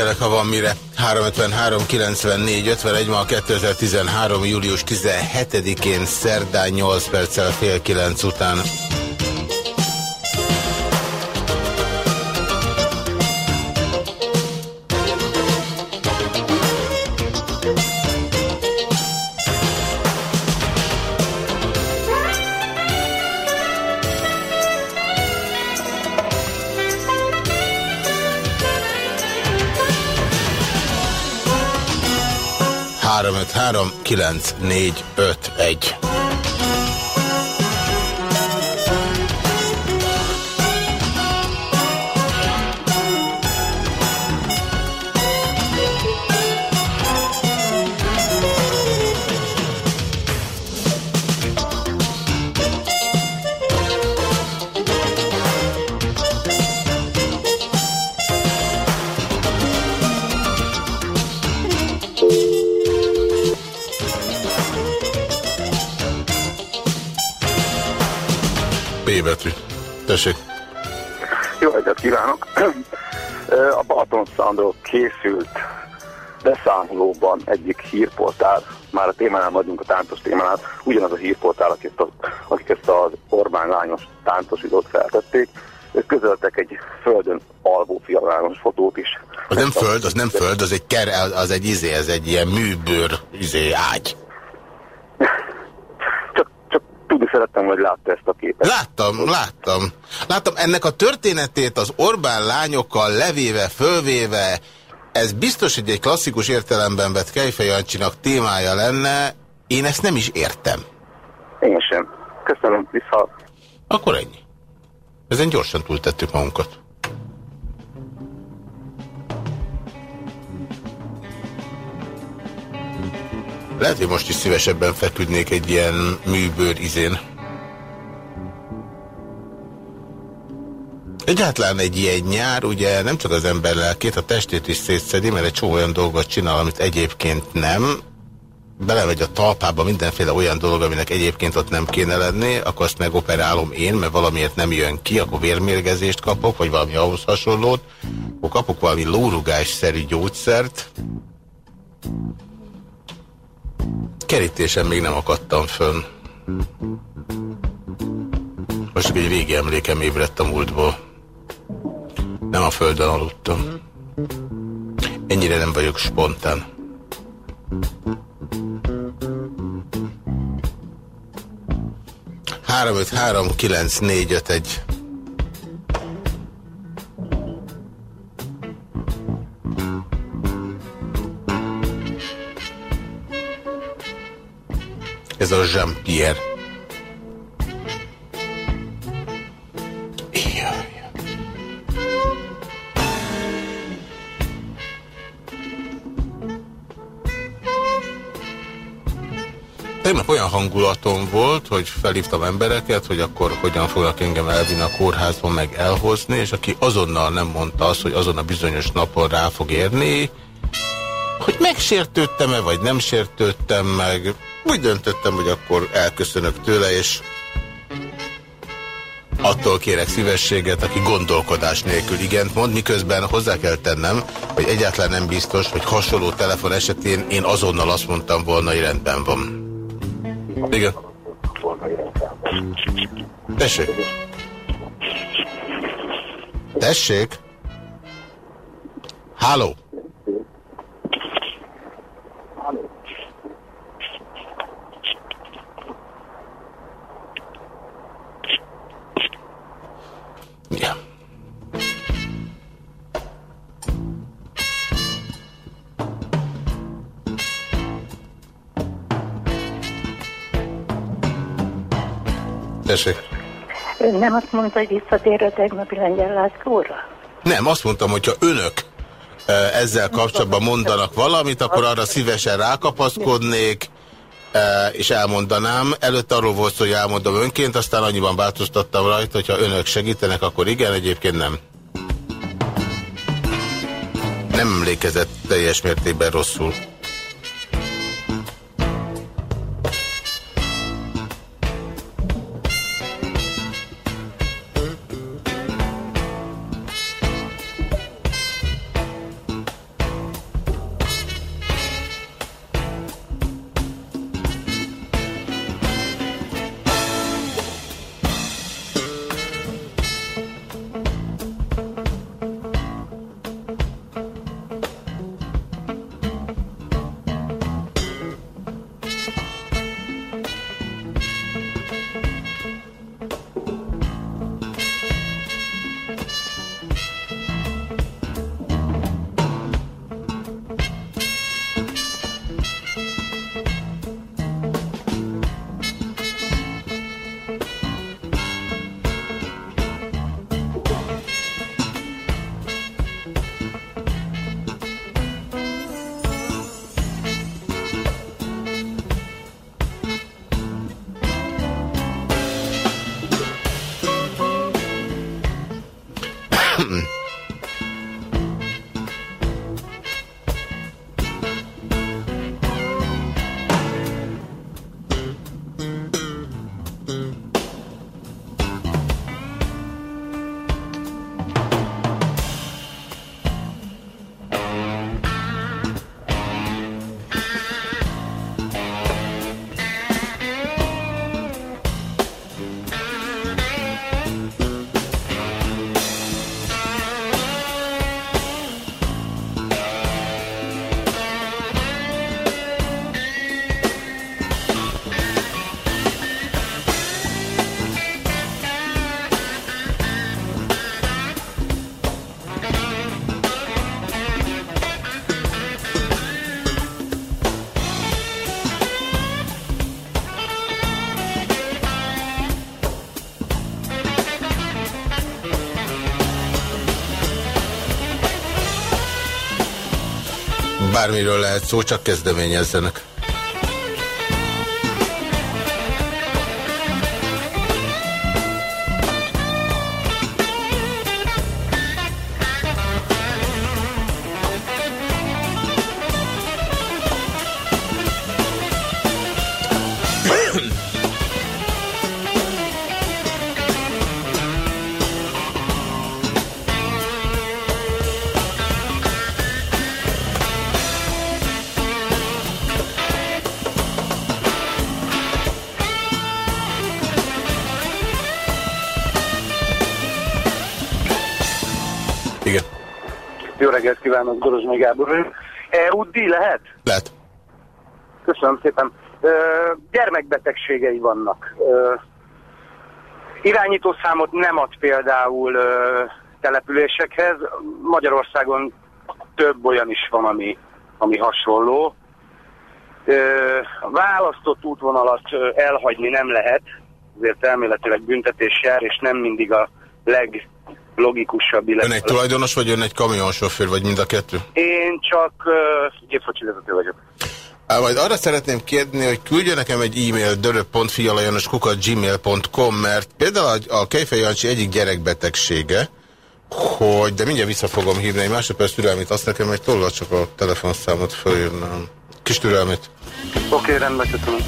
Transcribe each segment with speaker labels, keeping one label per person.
Speaker 1: Figyelek, ha van mire. 353 94 51 ma 2013. július 17-én szerdán 8 perccel fél 9 után. 061 3 9 4 5 1. Bémetri. Tessék.
Speaker 2: Jó reggelt kívánok! A Balaton Soundról készült beszámolóban egyik hírportál, már a témánál vagyunk a táncos témánál, ugyanaz a hírportál, akik, a, akik ezt az Orbán lányos táncos feltették, ők közöltek egy földön alvó fialános fotót is.
Speaker 1: Az nem föld, az nem föld, az egy ker, az egy izé, ez egy ilyen műbőr izé ágy.
Speaker 2: Tudni szerettem, hogy látta ezt a képet.
Speaker 1: Láttam, láttam. Láttam ennek a történetét az Orbán lányokkal levéve, fölvéve, ez biztos, hogy egy klasszikus értelemben vett Kejfej Jancsinak témája lenne, én ezt nem is értem.
Speaker 2: Én sem. Köszönöm, vissza.
Speaker 1: Akkor ennyi. Ezen gyorsan túltettük magunkat. Lehet, hogy most is szívesebben feküdnék egy ilyen műbőr izén. Egyáltalán egy ilyen nyár, ugye nem csak az ember lelkét, a testét is szétszedi, mert egy csomó olyan dolgot csinál, amit egyébként nem. Belemegy a talpába mindenféle olyan dolog, aminek egyébként ott nem kéne lenni, akkor azt megoperálom én, mert valamiért nem jön ki, akkor vérmérgezést kapok, vagy valami ahhoz hasonlót, akkor kapok valami lórugásszerű gyógyszert. Kerítésen még nem akadtam fönn. Most csak egy régi emlékem ébredt a múltból. Nem a földön aludtam. Ennyire nem vagyok spontán. Három öt három kilenc négy öt egy. Ez a Jean-Pierre. Tegnap olyan hangulatom volt, hogy felhívtam embereket, hogy akkor hogyan fognak engem elvinni a kórházba, meg elhozni, és aki azonnal nem mondta azt, hogy azon a bizonyos napon rá fog érni, hogy megsértődtem-e, vagy nem sértődtem meg. Úgy döntöttem, hogy akkor elköszönök tőle, és attól kérek szívességet, aki gondolkodás nélkül igent mond, miközben hozzá kell tennem, hogy egyáltalán nem biztos, hogy hasonló telefon esetén én azonnal azt mondtam volna, hogy rendben van. Igen. Tessék. Tessék. Háló. Tessék.
Speaker 3: Ön nem azt mondta, hogy visszatér a tegnapi lengyel Lászlóra?
Speaker 1: Nem, azt mondtam, hogyha önök ezzel kapcsolatban mondanak valamit, akkor arra szívesen rákapaszkodnék, és elmondanám. Előtt arról volt szó, hogy elmondom önként, aztán annyiban változtattam rajta, hogyha önök segítenek, akkor igen, egyébként nem. Nem emlékezett teljes mértékben rosszul. Bármiről lehet szó, csak kezdeményezzenek.
Speaker 3: Kívánok, Dorozsnyi Gábor. E-útdíj lehet?
Speaker 1: Lehet.
Speaker 3: Köszönöm szépen. Ö, gyermekbetegségei vannak. Ö, irányítószámot nem ad például ö, településekhez. Magyarországon több olyan is van, ami, ami hasonló. A választott útvonalat elhagyni nem lehet, ezért elméletileg büntetés jár, és nem mindig a leg logikusabb.
Speaker 1: Ön egy tulajdonos, vagy ön egy kamionsofőr, vagy mind a kettő?
Speaker 3: Én csak uh, gépkocsivezető vagyok.
Speaker 1: Á, majd arra szeretném kérni, hogy küldjön nekem egy e-mail dörö.fialajanoskukat.gmail.com, mert például a, a Kejfej Jancsi egyik gyerekbetegsége, hogy, de mindjárt vissza fogom hívni egy másodperc türelmét, azt nekem egy tollal csak a telefonszámot fölírnám. Kis türelmét.
Speaker 3: Oké, okay, rendben, köszönöm.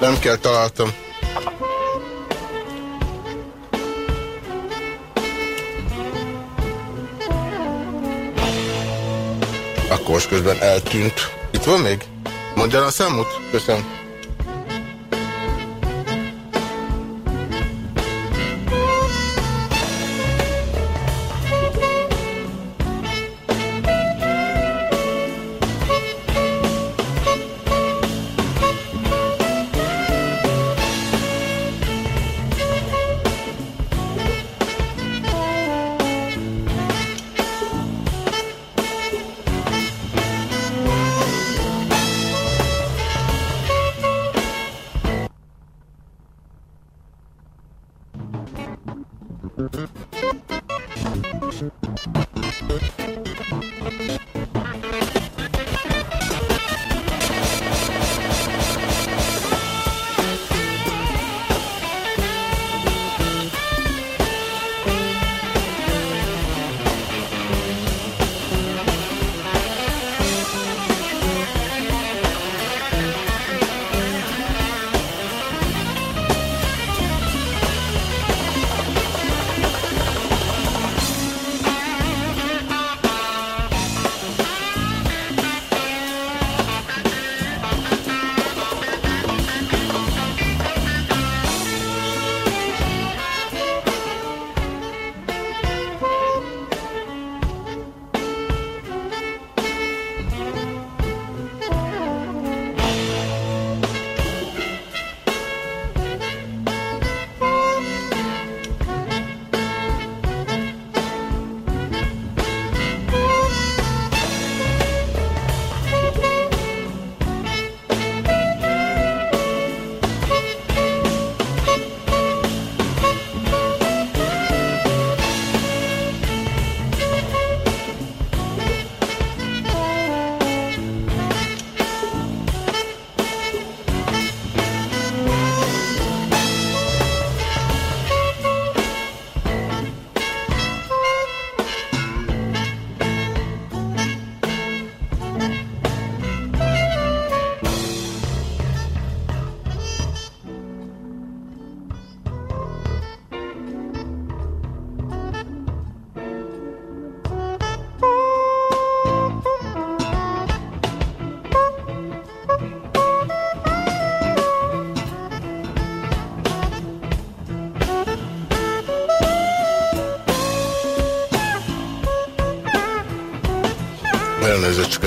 Speaker 1: Nem kell, találtam. Akkor most közben eltűnt. Itt van még? Mondja a számot? Köszönöm.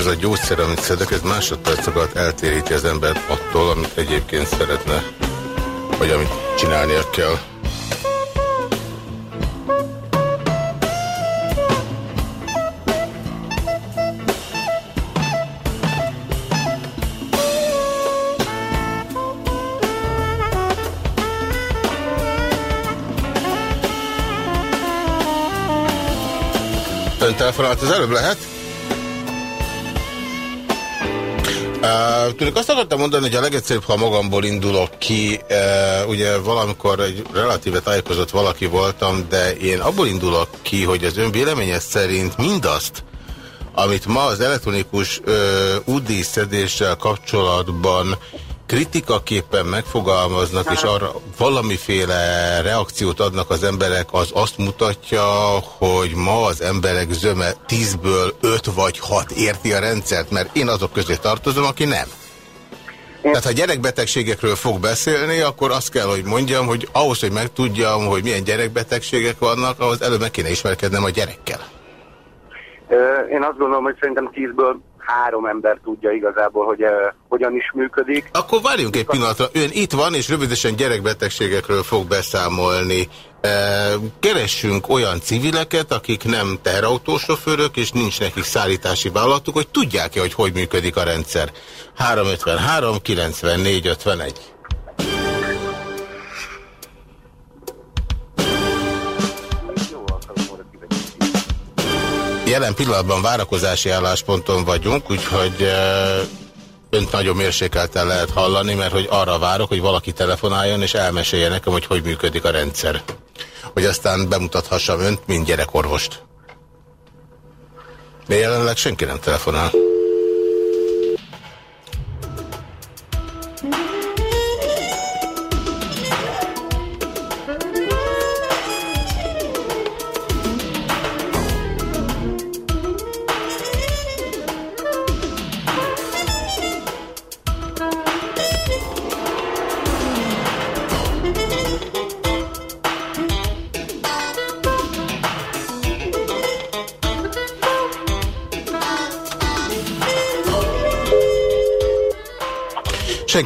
Speaker 1: Ez a gyógyszer, amit szedek, ez másodpercokat eltéríti az embert attól, amit egyébként szeretne, vagy amit csinálnia kell. Ön telefonált az előbb lehet? Uh, azt akartam mondani, hogy a legegyszerűbb, ha magamból indulok ki, uh, ugye valamikor egy relatíve tájékozott valaki voltam, de én abból indulok ki, hogy az ön véleménye szerint mindazt, amit ma az elektronikus uh, UDI szedéssel kapcsolatban kritikaképpen megfogalmaznak, és arra valamiféle reakciót adnak az emberek, az azt mutatja, hogy ma az emberek zöme 10-ből 5 vagy 6 érti a rendszert, mert én azok közé tartozom, aki nem. Tehát ha gyerekbetegségekről fog beszélni, akkor azt kell, hogy mondjam, hogy ahhoz, hogy megtudjam, hogy milyen gyerekbetegségek vannak, ahhoz előbb meg kéne ismerkednem a gyerekkel.
Speaker 3: Én azt gondolom, hogy szerintem 10-ből három ember tudja igazából, hogy uh, hogyan is működik.
Speaker 1: Akkor várjunk egy pillanatra. Ön itt van, és rövidesen gyerekbetegségekről fog beszámolni. Keressünk olyan civileket, akik nem teherautósofőrök, és nincs nekik szállítási vállalatuk, hogy tudják-e, hogy hogy működik a rendszer. 353 94 51. Jelen pillanatban várakozási állásponton vagyunk, úgyhogy önt nagyon mérsékelten lehet hallani, mert hogy arra várok, hogy valaki telefonáljon és elmesélje nekem, hogy hogy működik a rendszer. Hogy aztán bemutathassam önt, mint gyerekorvost. De jelenleg senki nem telefonál.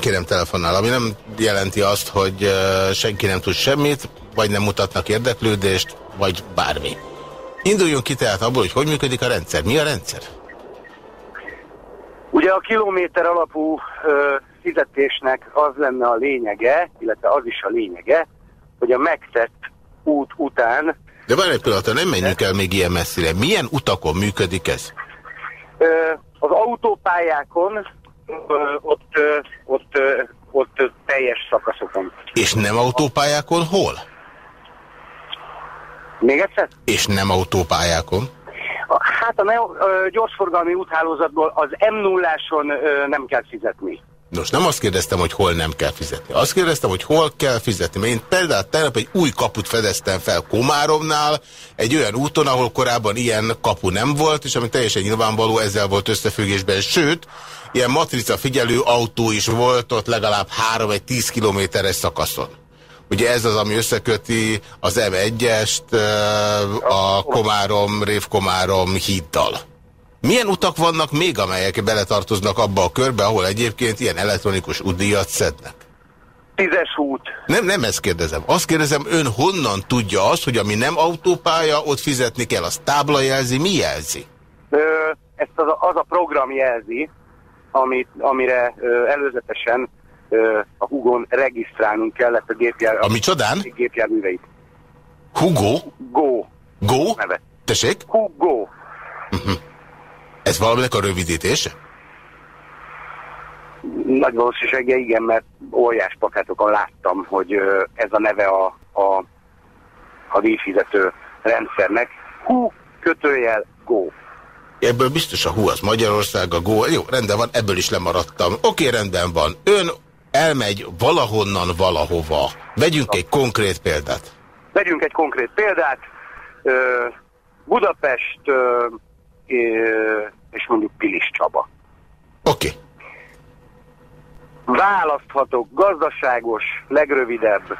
Speaker 1: Senki nem telefonál, ami nem jelenti azt, hogy senki nem tud semmit, vagy nem mutatnak érdeklődést, vagy bármi. Induljunk ki tehát abból, hogy hogy működik a rendszer. Mi a rendszer?
Speaker 3: Ugye a kilométer alapú ö, fizetésnek az lenne a lényege, illetve az is a lényege, hogy a megtett út után
Speaker 1: De van egy pillanat, nem menjünk el még ilyen messzire. Milyen utakon működik ez?
Speaker 3: Az autópályákon, ott, ott, ott teljes szakaszokon.
Speaker 1: És nem autópályákon hol?
Speaker 3: Még egyszer?
Speaker 1: És nem autópályákon?
Speaker 3: Hát a gyorsforgalmi úthálózatból az M0-áson nem kell fizetni.
Speaker 1: Nos, nem azt kérdeztem, hogy hol nem kell fizetni. Azt kérdeztem, hogy hol kell fizetni. Mert én például tegnap egy új kaput fedeztem fel Komáromnál, egy olyan úton, ahol korábban ilyen kapu nem volt, és ami teljesen nyilvánvaló, ezzel volt összefüggésben. Sőt, ilyen matrica figyelő autó is volt ott legalább 3 vagy 10 kilométeres szakaszon. Ugye ez az, ami összeköti az M1-est a Komárom, Révkomárom híddal. Milyen utak vannak még, amelyek beletartoznak abba a körbe, ahol egyébként ilyen elektronikus útdíjat szednek?
Speaker 3: Tízes út.
Speaker 1: Nem, nem ezt kérdezem. Azt kérdezem, ön honnan tudja azt, hogy ami nem autópálya, ott fizetni kell? Az tábla jelzi, mi jelzi?
Speaker 3: Ö, ezt az a, az a program jelzi, amit, amire ö, előzetesen ö, a Hugon regisztrálnunk kellett a gépjár...
Speaker 1: A micsodán?
Speaker 3: gépjárműveit.
Speaker 1: Hugo?
Speaker 3: Go.
Speaker 1: Go?
Speaker 3: Neve.
Speaker 1: Tessék?
Speaker 3: Hugo.
Speaker 1: Uh -huh. Ez valaminek a rövidítése?
Speaker 3: Nagy valószínűséggel igen, mert óriás plakátokon láttam, hogy ez a neve a, a, a díjfizető rendszernek. Hu kötőjel go.
Speaker 1: Ebből biztos a hú az Magyarország, a go. Jó, rendben van, ebből is lemaradtam. Oké, rendben van. Ön elmegy valahonnan valahova. Vegyünk egy konkrét példát.
Speaker 3: Vegyünk egy konkrét példát. Budapest és mondjuk Pilis Csaba.
Speaker 1: Oké. Okay.
Speaker 3: Választhatok gazdaságos, legrövidebb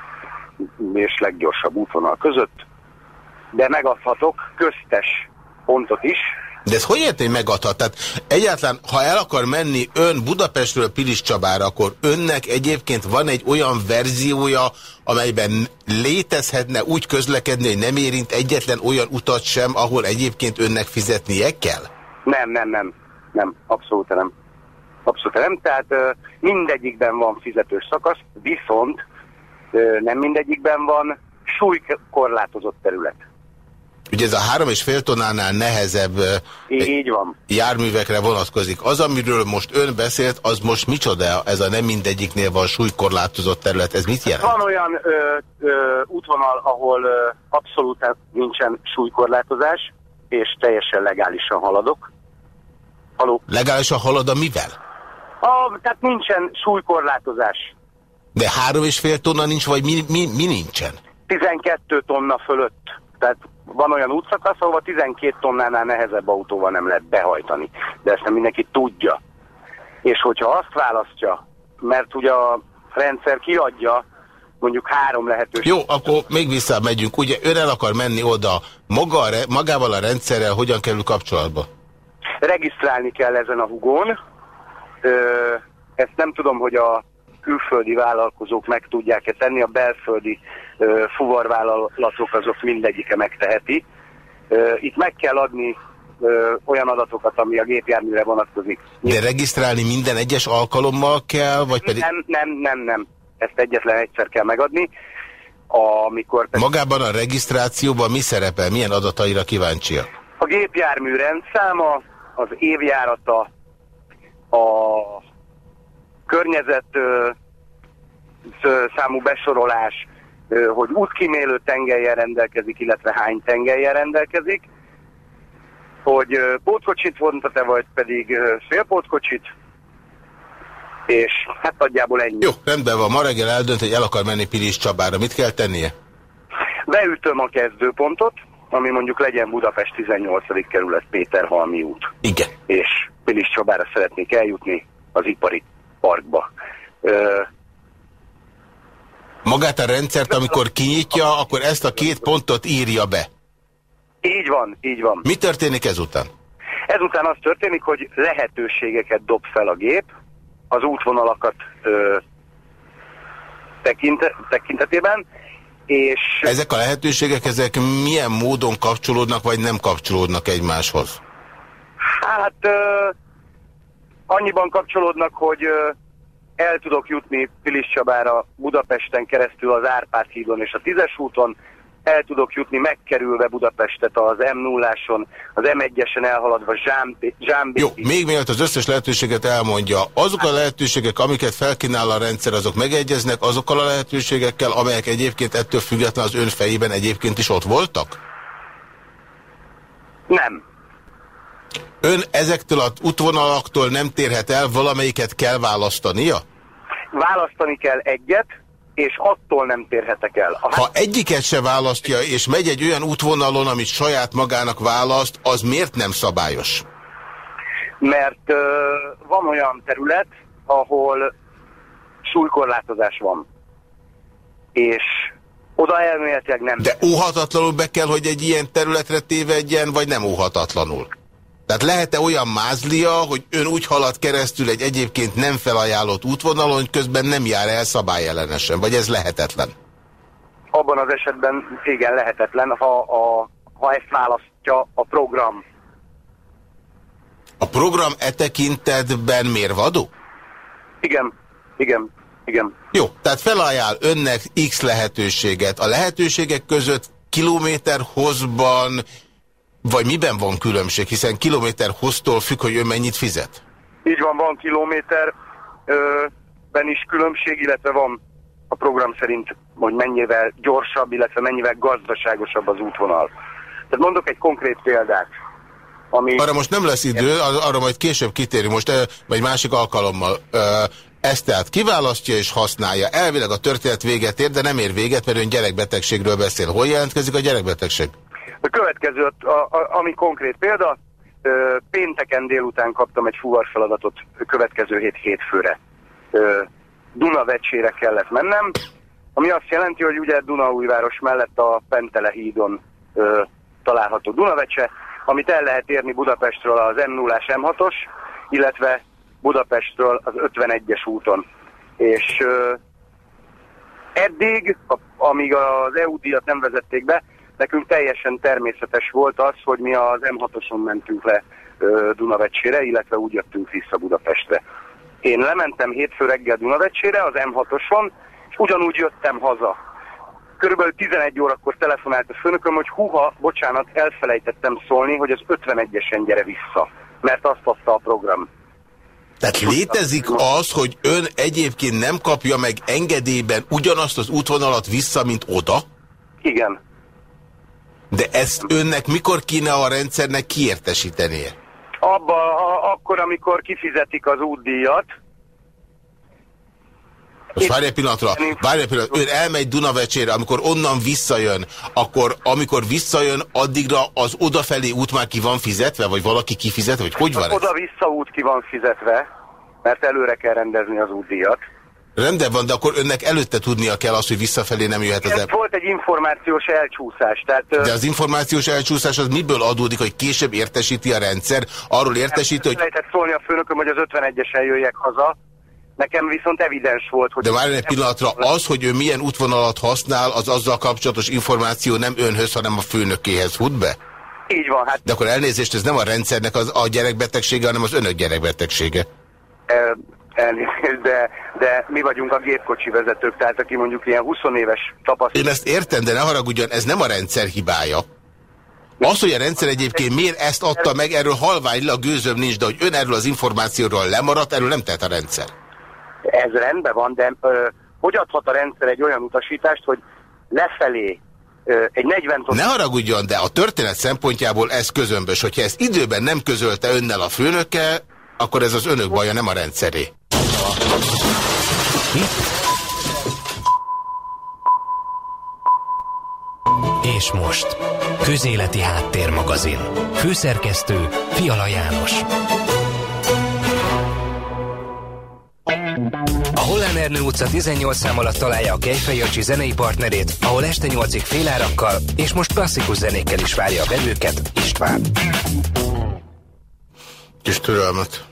Speaker 3: és leggyorsabb útvonal között, de megadhatok köztes pontot is,
Speaker 1: de ez hogy ért, hogy megadhat? Tehát egyáltalán, ha el akar menni ön Budapestről Pilis Csabára, akkor önnek egyébként van egy olyan verziója, amelyben létezhetne úgy közlekedni, hogy nem érint egyetlen olyan utat sem, ahol egyébként önnek fizetnie kell?
Speaker 3: Nem, nem, nem. Nem, abszolút nem. Abszolút nem. Tehát mindegyikben van fizetős szakasz, viszont nem mindegyikben van súlykorlátozott terület.
Speaker 1: Ugye ez a három és fél tonnánál nehezebb
Speaker 3: Így van.
Speaker 1: járművekre vonatkozik. Az, amiről most ön beszélt, az most micsoda? Ez a nem mindegyiknél van súlykorlátozott terület. Ez mit jelent?
Speaker 3: Van olyan ö, ö, útvonal, ahol ö, abszolút nincsen súlykorlátozás, és teljesen legálisan haladok.
Speaker 1: Haló? Legálisan halad a mivel?
Speaker 3: A, tehát nincsen súlykorlátozás.
Speaker 1: De három és fél tonna nincs, vagy mi, mi, mi nincsen?
Speaker 3: 12 tonna fölött. Tehát van olyan útszakasz, ahol 12 tonnánál nehezebb autóval nem lehet behajtani. De ezt nem mindenki tudja. És hogyha azt választja, mert ugye a rendszer kiadja mondjuk három lehetőség.
Speaker 1: Jó, akkor még visszamegyünk. Ugye ön el akar menni oda, maga, magával a rendszerrel hogyan kerül kapcsolatba?
Speaker 3: Regisztrálni kell ezen a hugón. Ö, ezt nem tudom, hogy a külföldi vállalkozók meg tudják-e tenni, a belföldi fuvarvállalatok azok mindegyike megteheti. Itt meg kell adni olyan adatokat, ami a gépjárműre vonatkozik.
Speaker 1: De regisztrálni minden egyes alkalommal kell, vagy pedig...
Speaker 3: Nem, nem, nem, nem. Ezt egyetlen egyszer kell megadni. Amikor
Speaker 1: pedig... Magában a regisztrációban mi szerepel? Milyen adataira kíváncsia?
Speaker 3: A gépjármű rendszáma, az évjárata, a környezet számú besorolás, hogy útkímélő tengelyen rendelkezik, illetve hány tengelyen rendelkezik, hogy pótkocsit vontat-e, vagy pedig félpótkocsit, és hát nagyjából ennyi.
Speaker 1: Jó, rendben van. Ma reggel eldönt, hogy el akar menni Pilis Csabára. Mit kell tennie?
Speaker 3: Beütöm a kezdőpontot, ami mondjuk legyen Budapest 18. kerület Péterhalmi út.
Speaker 1: Igen.
Speaker 3: És Pilis Csabára szeretnék eljutni az ipari parkba. Ö...
Speaker 1: Magát a rendszert, amikor kinyitja, akkor ezt a két pontot írja be.
Speaker 3: Így van, így van.
Speaker 1: Mi történik ezután?
Speaker 3: Ezután az történik, hogy lehetőségeket dob fel a gép, az útvonalakat ö, tekint, tekintetében, és...
Speaker 1: Ezek a lehetőségek, ezek milyen módon kapcsolódnak, vagy nem kapcsolódnak egymáshoz?
Speaker 3: Hát ö, annyiban kapcsolódnak, hogy ö, el tudok jutni Pilis Csabára Budapesten keresztül az Árpád hídon és a Tízes úton, el tudok jutni megkerülve Budapestet az M0-áson, az M1-esen elhaladva Zsámbé.
Speaker 1: Jó, még mielőtt az összes lehetőséget elmondja, azok a lehetőségek, amiket felkínál a rendszer, azok megegyeznek azokkal a lehetőségekkel, amelyek egyébként ettől független az ön fejében egyébként is ott voltak?
Speaker 3: Nem.
Speaker 1: Ön ezektől az útvonalaktól nem térhet el, valamelyiket kell választania?
Speaker 3: Választani kell egyet, és attól nem térhetek el.
Speaker 1: A ha egyiket se választja, és megy egy olyan útvonalon, amit saját magának választ, az miért nem szabályos?
Speaker 3: Mert uh, van olyan terület, ahol súlykorlátozás van. És oda elméletileg nem...
Speaker 1: De óhatatlanul be kell, hogy egy ilyen területre tévedjen, vagy nem óhatatlanul? Tehát lehet-e olyan mázlia, hogy ön úgy halad keresztül egy egyébként nem felajánlott útvonalon, hogy közben nem jár el szabályellenesen, vagy ez lehetetlen?
Speaker 3: Abban az esetben igen lehetetlen, ha, a, ha ezt választja a program.
Speaker 1: A program e tekintetben mérvadó?
Speaker 3: Igen, igen, igen.
Speaker 1: Jó, tehát felajánl önnek X lehetőséget. A lehetőségek között kilométer hozban vagy miben van különbség, hiszen kilométer hoztól függ, hogy ön mennyit fizet?
Speaker 3: Így van, van kilométerben is különbség, illetve van a program szerint, hogy mennyivel gyorsabb, illetve mennyivel gazdaságosabb az útvonal. Tehát mondok egy konkrét példát.
Speaker 1: Ami... Arra most nem lesz idő, arra majd később kitérünk, most vagy másik alkalommal. Ezt tehát kiválasztja és használja. Elvileg a történet véget ér, de nem ér véget, mert ön gyerekbetegségről beszél. Hol jelentkezik a gyerekbetegség?
Speaker 3: A következő, a, a, ami konkrét példa, pénteken délután kaptam egy fuvarfeladatot következő hét hétfőre. Dunavecsére kellett mennem, ami azt jelenti, hogy ugye Dunaújváros mellett a Pentele hídon ö, található Dunavecse, amit el lehet érni Budapestről az M0-ás M6-os, illetve Budapestről az 51-es úton. És ö, eddig, a, amíg az EU díjat nem vezették be, Nekünk teljesen természetes volt az, hogy mi az M6-oson mentünk le Dunavecsére, illetve úgy jöttünk vissza Budapestre. Én lementem hétfő reggel Dunavecsére az M6-oson, és ugyanúgy jöttem haza. Körülbelül 11 órakor telefonált a főnököm, hogy huha, bocsánat, elfelejtettem szólni, hogy az 51-esen gyere vissza, mert azt adta a program.
Speaker 1: Tehát létezik az, hogy ön egyébként nem kapja meg engedélyben ugyanazt az útvonalat vissza, mint oda?
Speaker 3: Igen.
Speaker 1: De ezt önnek mikor kéne a rendszernek kiértesítenie?
Speaker 3: Abba, a, akkor, amikor kifizetik az útdíjat.
Speaker 1: Most várj egy pillanatra, várj egy pillanatra, ön elmegy Dunavecsére, amikor onnan visszajön, akkor amikor visszajön, addigra az odafelé út már ki van fizetve, vagy valaki kifizetve, vagy hogy van
Speaker 3: Oda-vissza út ki van fizetve, mert előre kell rendezni az útdíjat.
Speaker 1: Rendben van, de akkor önnek előtte tudnia kell azt, hogy visszafelé nem jöhet az...
Speaker 3: Ez volt egy információs elcsúszás. Tehát,
Speaker 1: de az információs elcsúszás az miből adódik, hogy később értesíti a rendszer? Arról értesíti, hogy...
Speaker 3: Lehetett szólni a főnököm, hogy az 51-esen jöjjek haza. Nekem viszont evidens volt, hogy...
Speaker 1: De már egy pillanatra, az, hogy ő milyen útvonalat használ, az azzal kapcsolatos információ nem önhöz, hanem a főnökéhez fut be?
Speaker 3: Így van, hát...
Speaker 1: De akkor elnézést, ez nem a rendszernek az, a gyerekbetegsége, hanem az önök gyerekbetegsége.
Speaker 3: Elnézést, de, de mi vagyunk a gépkocsi vezetők, tehát aki mondjuk ilyen 20 éves tapasztalat.
Speaker 1: Én ezt értem, de ne haragudjon, ez nem a rendszer hibája. Az, hogy a rendszer egyébként miért ezt adta meg, erről halvány a gőzöm nincs, de hogy ön erről az információról lemaradt, erről nem tehet a rendszer.
Speaker 3: Ez rendben van, de ö, hogy adhat a rendszer egy olyan utasítást, hogy lefelé ö, egy 40
Speaker 1: ton... Ne haragudjon, de a történet szempontjából ez közömbös. Hogyha ezt időben nem közölte önnel a főnöke, akkor ez az önök baja, nem a rendszeré.
Speaker 4: És most, Közéleti Háttérmagazin. Főszerkesztő Fiala János. A Hollán Ernő utca 18 szám alatt találja a Kejfej Jancsi zenei partnerét, ahol este 8-ig félárakkal és most klasszikus zenékkel is várja a vevőket István.
Speaker 1: Kis türelmet.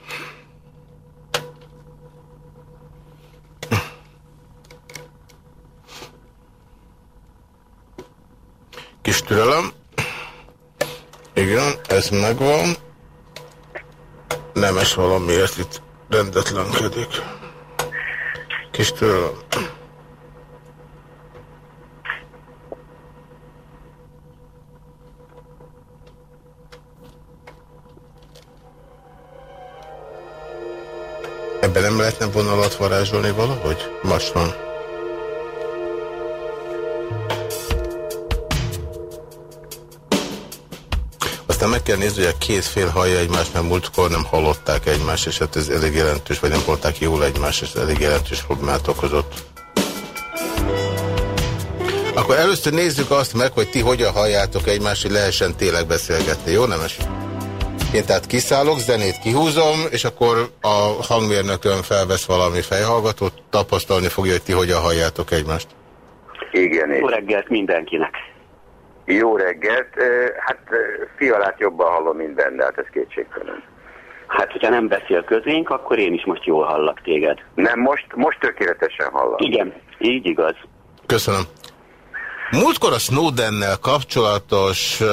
Speaker 1: kis türelem. Igen, ez megvan. Nemes valamiért itt rendetlenkedik. Kis türelem. Ebben nem lehetne vonalat varázsolni valahogy? Most van. Aztán meg kell nézni, hogy a két fél hallja egymást, mert múltkor nem hallották egymást, és hát ez elég jelentős, vagy nem volták jól egymást, és ez elég jelentős problémát okozott. Akkor először nézzük azt meg, hogy ti hogyan halljátok egymást, hogy lehessen tényleg beszélgetni. Jó, nemes? Én tehát kiszállok, zenét kihúzom, és akkor a hangmérnökön felvesz valami fejhallgatót, tapasztalni fogja, hogy ti hogyan halljátok egymást.
Speaker 5: Igen.
Speaker 6: Jó reggelt mindenkinek.
Speaker 5: Jó reggelt. Hát fialát jobban hallom, mint benne, hát ez kétségtelen.
Speaker 6: Hát, hogyha nem beszél közénk, akkor én is most jól hallak téged.
Speaker 5: Nem, most, most tökéletesen hallom.
Speaker 6: Igen, így igaz.
Speaker 1: Köszönöm. Múltkor a Snowdennel kapcsolatos... Uh,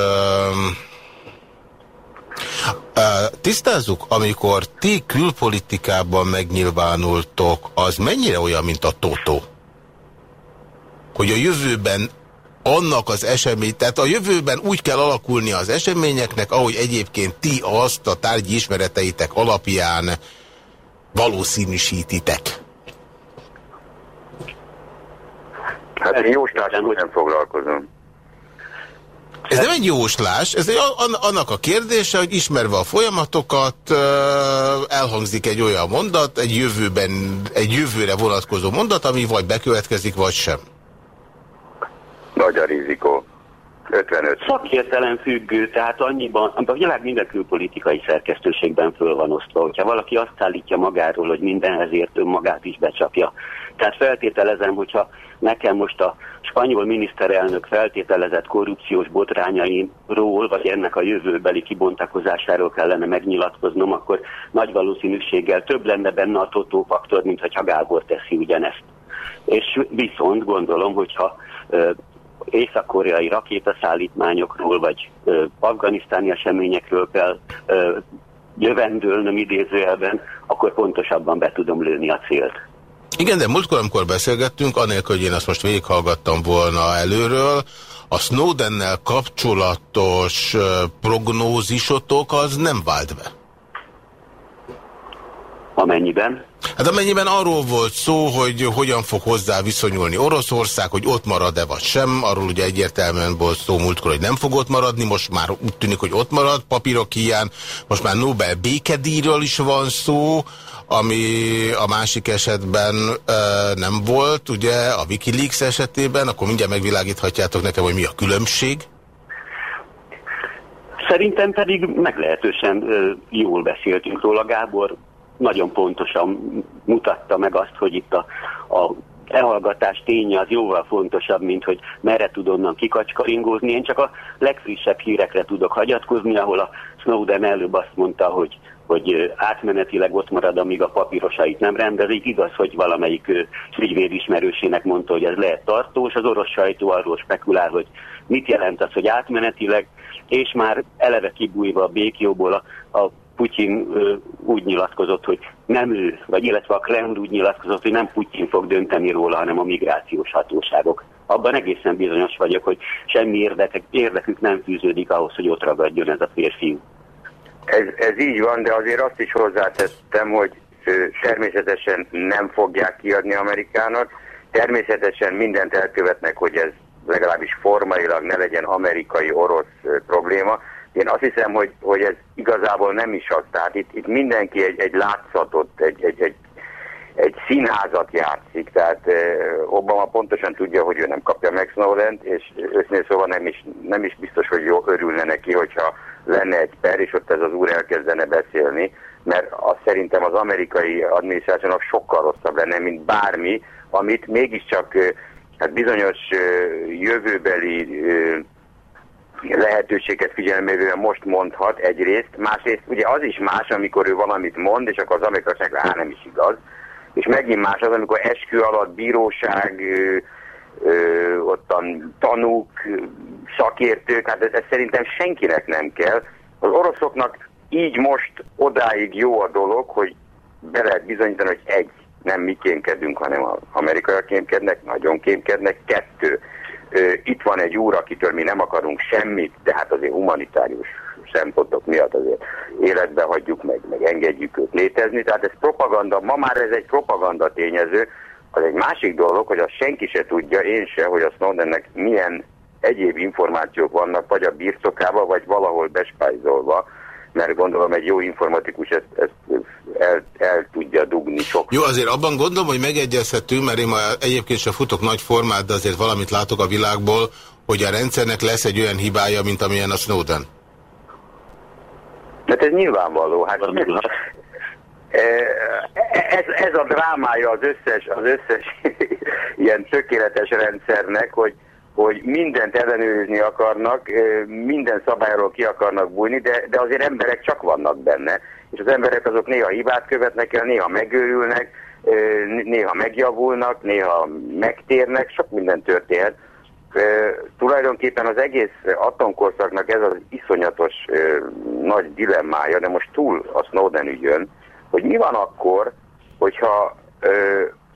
Speaker 1: uh, tisztázzuk, amikor ti külpolitikában megnyilvánultok, az mennyire olyan, mint a Toto? Hogy a jövőben annak az esemény, tehát a jövőben úgy kell alakulni az eseményeknek, ahogy egyébként ti azt a tárgyi ismereteitek alapján valószínűsítitek.
Speaker 5: Hát én jóslással nem foglalkozom.
Speaker 1: Ez nem egy jóslás, ez egy, annak a kérdése, hogy ismerve a folyamatokat elhangzik egy olyan mondat, egy jövőben, egy jövőre vonatkozó mondat, ami vagy bekövetkezik, vagy sem.
Speaker 5: Nagy a rizikó. 55.
Speaker 6: Szakértelem függő, tehát annyiban, a világ minden külpolitikai szerkesztőségben föl van osztva, hogyha valaki azt állítja magáról, hogy mindenhez ért magát is becsapja. Tehát feltételezem, hogyha nekem most a spanyol miniszterelnök feltételezett korrupciós botrányaimról, vagy ennek a jövőbeli kibontakozásáról kellene megnyilatkoznom, akkor nagy valószínűséggel több lenne benne a totófaktor, mint hogyha Gábor teszi ugyanezt. És viszont gondolom, hogyha észak-koreai rakétaszállítmányokról, vagy ö, afganisztáni eseményekről kell ö, jövendőlnöm idézőjelben, akkor pontosabban be tudom lőni a célt.
Speaker 1: Igen, de múltkor, amikor beszélgettünk, anélkül, hogy én azt most végighallgattam volna előről, a Snowdennel kapcsolatos prognózisotok az nem vált be.
Speaker 6: Amennyiben?
Speaker 1: Hát amennyiben arról volt szó, hogy hogyan fog hozzá viszonyulni Oroszország, hogy ott marad-e vagy sem, arról ugye egyértelműen volt szó múltkor, hogy nem fog ott maradni, most már úgy tűnik, hogy ott marad, papírok hiány, most már Nobel békedíjról is van szó, ami a másik esetben ö, nem volt, ugye a Wikileaks esetében, akkor mindjárt megvilágíthatjátok nekem, hogy mi a különbség?
Speaker 6: Szerintem pedig meglehetősen jól beszéltünk róla, Gábor nagyon pontosan mutatta meg azt, hogy itt a, a elhallgatás ténye az jóval fontosabb, mint hogy merre tud onnan kikacskaringózni. Én csak a legfrissebb hírekre tudok hagyatkozni, ahol a Snowden előbb azt mondta, hogy hogy átmenetileg ott marad, amíg a papírosait nem rendezik. Igaz, hogy valamelyik ügyvéd ismerősének mondta, hogy ez lehet tartós. Az orosz sajtó arról spekulál, hogy mit jelent az, hogy átmenetileg, és már eleve kibújva a békjóból a, a Putyin úgy nyilatkozott, hogy nem ő, vagy illetve a Kreml úgy nyilatkozott, hogy nem Putyin fog dönteni róla, hanem a migrációs hatóságok. Abban egészen bizonyos vagyok, hogy semmi érdekük, érdekük nem fűződik ahhoz, hogy ott ragadjon ez a férfiú.
Speaker 5: Ez, ez így van, de azért azt is hozzátettem, hogy természetesen nem fogják kiadni Amerikának, természetesen mindent elkövetnek, hogy ez legalábbis formailag ne legyen amerikai-orosz probléma, én azt hiszem, hogy, hogy ez igazából nem is az. Tehát itt, itt mindenki egy, egy látszatot, egy, egy, egy, egy színházat játszik. Tehát eh, Obama pontosan tudja, hogy ő nem kapja meg Snowden-t, és őszintén szóval nem is, nem is biztos, hogy jó örülne neki, hogyha lenne egy per, és ott ez az úr elkezdene beszélni, mert az szerintem az amerikai adminisztrációnak sokkal rosszabb lenne, mint bármi, amit mégiscsak hát bizonyos jövőbeli lehetőséget figyelmével most mondhat egyrészt, másrészt ugye az is más, amikor ő valamit mond, és akkor az amerikai á, nem is igaz, és megint más az, amikor eskü alatt bíróság, ö, ö, ottan tanúk, szakértők, hát ez, ez szerintem senkinek nem kell. Az oroszoknak így most odáig jó a dolog, hogy be lehet bizonyítani, hogy egy, nem mi kémkedünk, hanem az amerikaiak kémkednek, nagyon kémkednek, kettő, itt van egy úr, akitől mi nem akarunk semmit, de hát azért humanitárius szempontok miatt azért életbe hagyjuk, meg, meg engedjük őt létezni. Tehát ez propaganda, ma már ez egy propaganda tényező. Az egy másik dolog, hogy azt senki se tudja, én se, hogy a Snowdennek milyen egyéb információk vannak, vagy a birtokában, vagy valahol bespájzolva, mert gondolom egy jó informatikus ezt, ezt el, el tudja dugni sok.
Speaker 1: Jó, azért abban gondolom, hogy megegyezhetünk, mert én ma egyébként sem futok nagy formát, de azért valamit látok a világból, hogy a rendszernek lesz egy olyan hibája, mint amilyen a Snowden.
Speaker 5: Hát ez nyilvánvaló. Hát, ez, ez a drámája az összes, az összes ilyen tökéletes rendszernek, hogy, hogy mindent ellenőrizni akarnak, minden szabályról ki akarnak bújni, de, de azért emberek csak vannak benne. És az emberek azok néha hibát követnek el, néha megőrülnek, néha megjavulnak, néha megtérnek, sok minden történhet. Tulajdonképpen az egész atomkorszaknak ez az iszonyatos nagy dilemmája, de most túl a Snowden ügyön, hogy mi van akkor, hogyha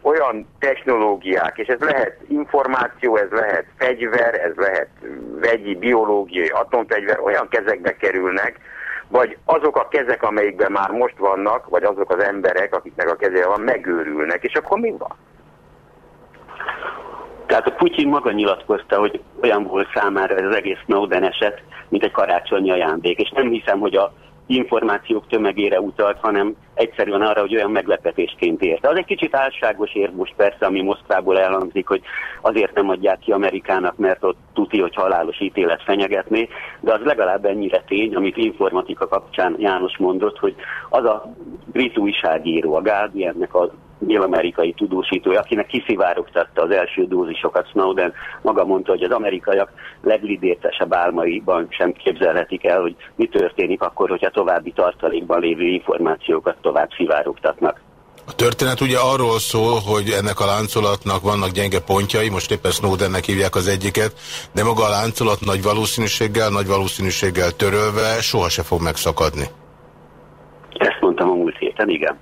Speaker 5: olyan technológiák, és ez lehet információ, ez lehet fegyver, ez lehet vegyi, biológiai, atomfegyver, olyan kezekbe kerülnek, vagy azok a kezek, amelyikben már most vannak, vagy azok az emberek, akiknek a kezében van, megőrülnek, és akkor mi van?
Speaker 6: Tehát a Putyin maga nyilatkozta, hogy olyan volt számára ez az egész Snowden eset, mint egy karácsonyi ajándék, és nem hiszem, hogy a információk tömegére utalt, hanem egyszerűen arra, hogy olyan meglepetésként érte. Az egy kicsit álságos ér most persze, ami Moszkvából elhangzik, hogy azért nem adják ki Amerikának, mert ott tuti, hogy halálos ítélet fenyegetné, de az legalább ennyire tény, amit informatika kapcsán János mondott, hogy az a brit újságíró, a Guardiannek a dél-amerikai tudósítója, akinek kiszivárogtatta az első dózisokat Snowden, maga mondta, hogy az amerikaiak leglidértesebb álmaiban sem képzelhetik el, hogy mi történik akkor, hogyha további tartalékban lévő információkat tovább szivárogtatnak.
Speaker 1: A történet ugye arról szól, hogy ennek a láncolatnak vannak gyenge pontjai, most éppen Snowdennek hívják az egyiket, de maga a láncolat nagy valószínűséggel, nagy valószínűséggel törölve soha se fog megszakadni.
Speaker 6: Ezt mondtam a múlt héten, igen.